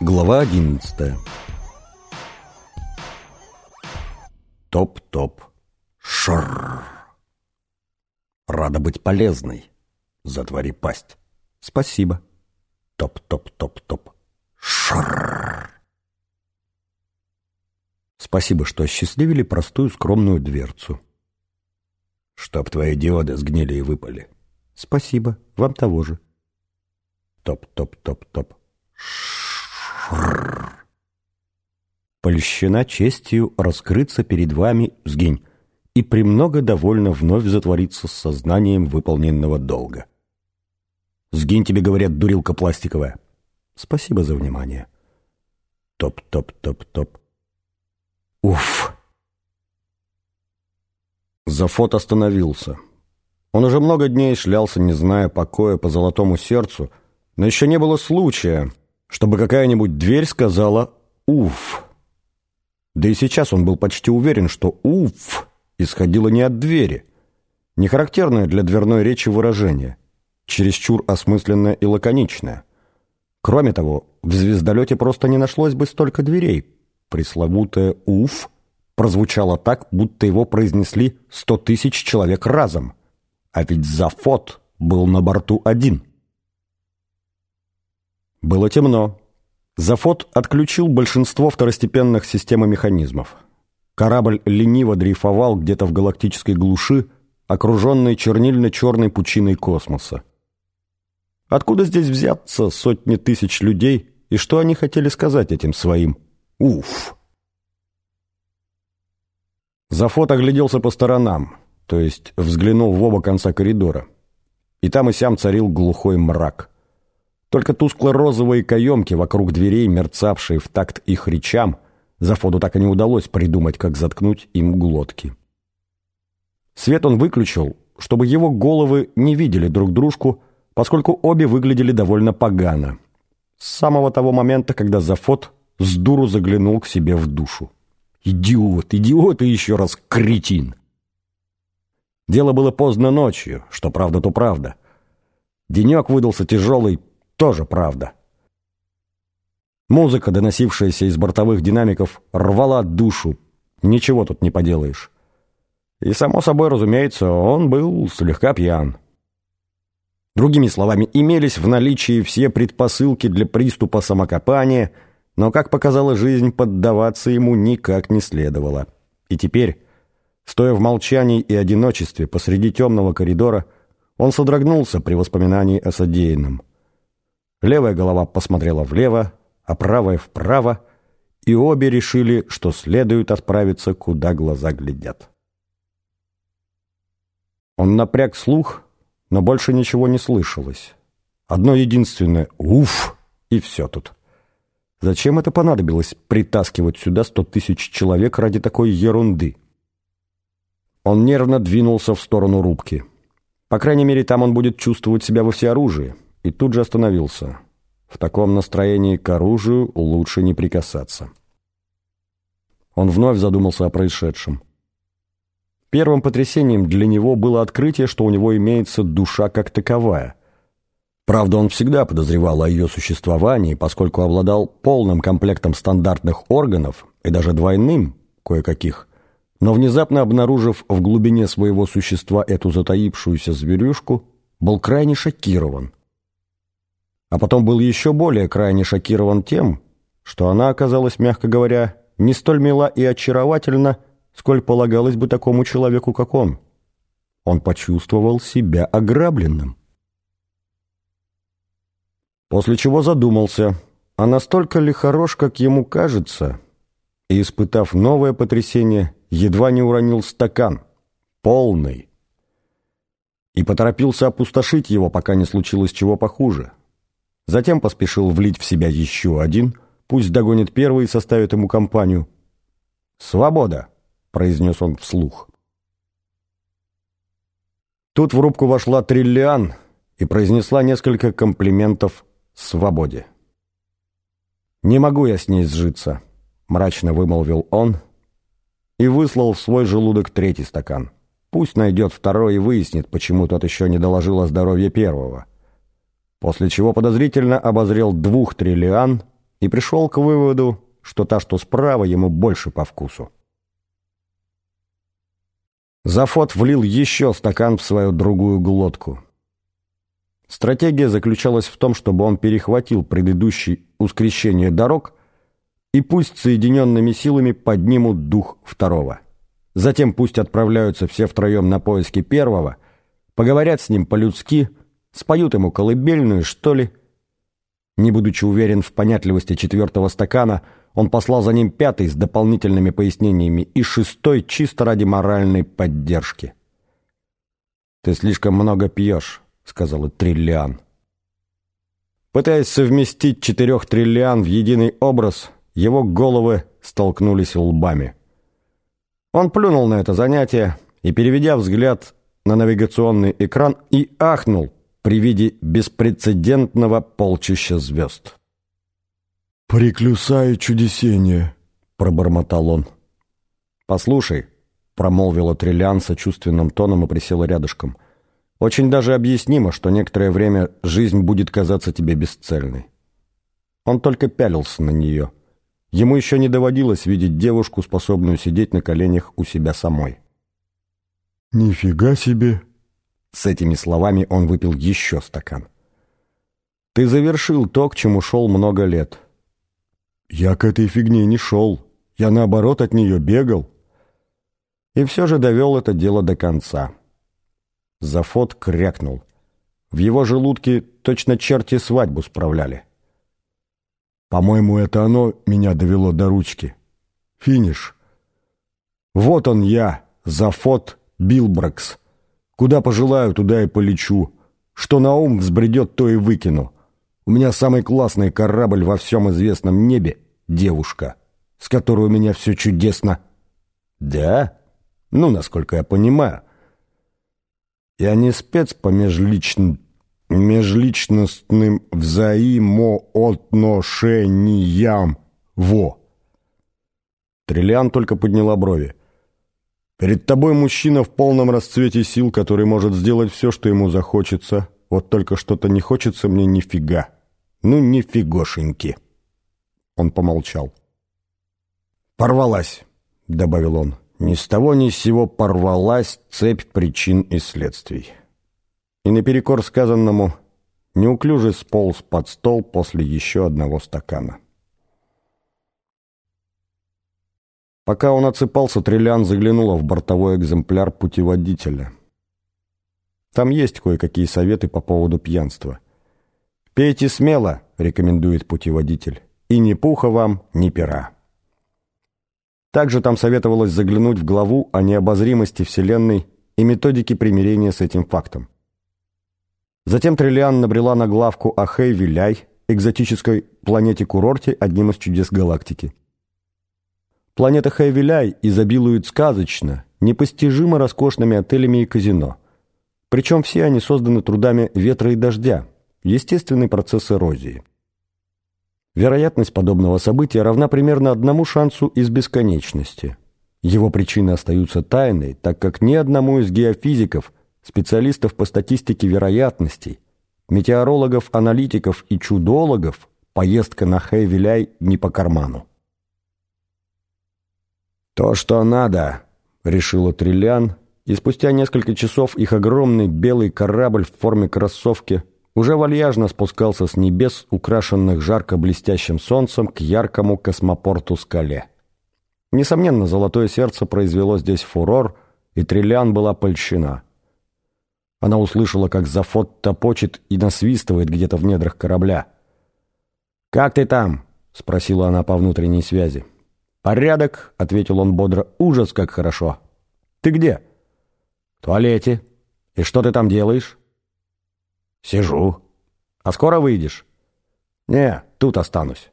Глава одиннадцатая Топ-топ. Шрррр. Рада быть полезной. Затвори пасть. Спасибо. Топ-топ-топ-топ. Шрррр. Спасибо, что осчастливили простую скромную дверцу. Чтоб твои диоды сгнили и выпали. Спасибо. Вам того же. Топ-топ-топ-топ. Польщена честью раскрыться перед вами, сгинь, и премного довольно вновь затвориться с сознанием выполненного долга. Сгинь тебе, говорят, дурилка пластиковая. Спасибо за внимание. Топ-топ-топ-топ. Уф! Зафот остановился. Он уже много дней шлялся, не зная покоя по золотому сердцу, но еще не было случая, чтобы какая-нибудь дверь сказала «Уф!». Да и сейчас он был почти уверен, что «Уф!» Исходило не от двери. Не характерное для дверной речи выражение, чересчур осмысленное и лаконичное. Кроме того, в звездолете просто не нашлось бы столько дверей. Пресловутое «Уф!» прозвучало так, будто его произнесли сто тысяч человек разом. А ведь Зафот был на борту один – было темно. Зафот отключил большинство второстепенных систем и механизмов. Корабль лениво дрейфовал где-то в галактической глуши, окруженной чернильно-черной пучиной космоса. Откуда здесь взяться сотни тысяч людей, и что они хотели сказать этим своим «Уф!»? Зафот огляделся по сторонам, то есть взглянул в оба конца коридора. И там и сям царил глухой мрак. Только тускло-розовые каемки вокруг дверей, мерцавшие в такт их речам, Зафоду так и не удалось придумать, как заткнуть им глотки. Свет он выключил, чтобы его головы не видели друг дружку, поскольку обе выглядели довольно погано. С самого того момента, когда Зафот с дуру заглянул к себе в душу. «Идиот, идиот и еще раз кретин!» Дело было поздно ночью, что правда, то правда. Денек выдался тяжелый, тоже правда. Музыка, доносившаяся из бортовых динамиков, рвала душу. Ничего тут не поделаешь. И, само собой, разумеется, он был слегка пьян. Другими словами, имелись в наличии все предпосылки для приступа самокопания, но, как показала жизнь, поддаваться ему никак не следовало. И теперь, стоя в молчании и одиночестве посреди темного коридора, он содрогнулся при воспоминании о содеянном. Левая голова посмотрела влево, а правая вправо, и обе решили, что следует отправиться, куда глаза глядят. Он напряг слух, но больше ничего не слышалось. Одно единственное «Уф!» и все тут. Зачем это понадобилось притаскивать сюда сто тысяч человек ради такой ерунды? Он нервно двинулся в сторону рубки. По крайней мере, там он будет чувствовать себя во всеоружии и тут же остановился. В таком настроении к оружию лучше не прикасаться. Он вновь задумался о происшедшем. Первым потрясением для него было открытие, что у него имеется душа как таковая. Правда, он всегда подозревал о ее существовании, поскольку обладал полным комплектом стандартных органов и даже двойным кое-каких, но внезапно обнаружив в глубине своего существа эту затаившуюся зверюшку, был крайне шокирован – а потом был еще более крайне шокирован тем, что она оказалась, мягко говоря, не столь мила и очаровательна, сколь полагалось бы такому человеку, как он. Он почувствовал себя ограбленным. После чего задумался, а настолько ли хорош, как ему кажется, и, испытав новое потрясение, едва не уронил стакан, полный, и поторопился опустошить его, пока не случилось чего похуже. Затем поспешил влить в себя еще один, пусть догонит первый и составит ему компанию. «Свобода!» — произнес он вслух. Тут в рубку вошла Триллиан и произнесла несколько комплиментов свободе. «Не могу я с ней сжиться», — мрачно вымолвил он и выслал в свой желудок третий стакан. Пусть найдет второй и выяснит, почему тот еще не доложил о здоровье первого. После чего подозрительно обозрел двух триллиан и пришел к выводу, что та, что справа, ему больше по вкусу. Зафот влил еще стакан в свою другую глотку. Стратегия заключалась в том, чтобы он перехватил предыдущий ускрещение дорог и пусть соединенными силами поднимут дух второго. Затем пусть отправляются все втроем на поиски первого, поговорят с ним по-людски, споют ему колыбельную, что ли. Не будучи уверен в понятливости четвертого стакана, он послал за ним пятый с дополнительными пояснениями и шестой чисто ради моральной поддержки. «Ты слишком много пьешь», — сказала Триллиан. Пытаясь совместить четырех Триллиан в единый образ, его головы столкнулись лбами. Он плюнул на это занятие и, переведя взгляд на навигационный экран, и ахнул при виде беспрецедентного полчища звезд. «Приклюсаю чудесение», — пробормотал он. «Послушай», — промолвила Триллиан сочувственным тоном и присела рядышком, «очень даже объяснимо, что некоторое время жизнь будет казаться тебе бесцельной». Он только пялился на нее. Ему еще не доводилось видеть девушку, способную сидеть на коленях у себя самой. «Нифига себе!» С этими словами он выпил еще стакан. «Ты завершил то, к чему шел много лет». Я к этой фигне не шел. Я, наоборот, от нее бегал. И все же довел это дело до конца. Зафот крякнул. В его желудке точно черти свадьбу справляли. По-моему, это оно меня довело до ручки. Финиш. Вот он я, Зафот Билбракс. Куда пожелаю, туда и полечу. Что на ум взбредет, то и выкину. У меня самый классный корабль во всем известном небе — девушка, с которой у меня все чудесно. Да? Ну, насколько я понимаю. Я не спец по межличным, межличностным взаимоотношениям. Во! Триллиан только подняла брови. Перед тобой мужчина в полном расцвете сил, который может сделать все, что ему захочется. Вот только что-то не хочется мне нифига. Ну, нифигошеньки. Он помолчал. «Порвалась», — добавил он. «Ни с того ни с сего порвалась цепь причин и следствий». И наперекор сказанному неуклюже сполз под стол после еще одного стакана. Пока он отсыпался, Триллиан заглянула в бортовой экземпляр путеводителя. Там есть кое-какие советы по поводу пьянства — «Пейте смело», — рекомендует путеводитель, «и ни пуха вам, ни пера». Также там советовалось заглянуть в главу о необозримости Вселенной и методике примирения с этим фактом. Затем Триллиан набрела на главку о Хей-Виляй, экзотической планете-курорте, одним из чудес галактики. Планета Хей-Виляй изобилует сказочно, непостижимо роскошными отелями и казино. Причем все они созданы трудами ветра и дождя, Естественный процесс эрозии. Вероятность подобного события равна примерно одному шансу из бесконечности. Его причины остаются тайной, так как ни одному из геофизиков, специалистов по статистике вероятностей, метеорологов, аналитиков и чудологов поездка на Хэйвиляй не по карману. «То, что надо», — решила Триллиан, и спустя несколько часов их огромный белый корабль в форме кроссовки уже вальяжно спускался с небес, украшенных жарко блестящим солнцем, к яркому космопорту скале. Несомненно, золотое сердце произвело здесь фурор, и Триллиан была польщена. Она услышала, как Зафот топочет и насвистывает где-то в недрах корабля. «Как ты там?» — спросила она по внутренней связи. «Порядок», — ответил он бодро, — «ужас, как хорошо». «Ты где?» «В туалете. И что ты там делаешь?» «Сижу». «А скоро выйдешь?» «Не, тут останусь».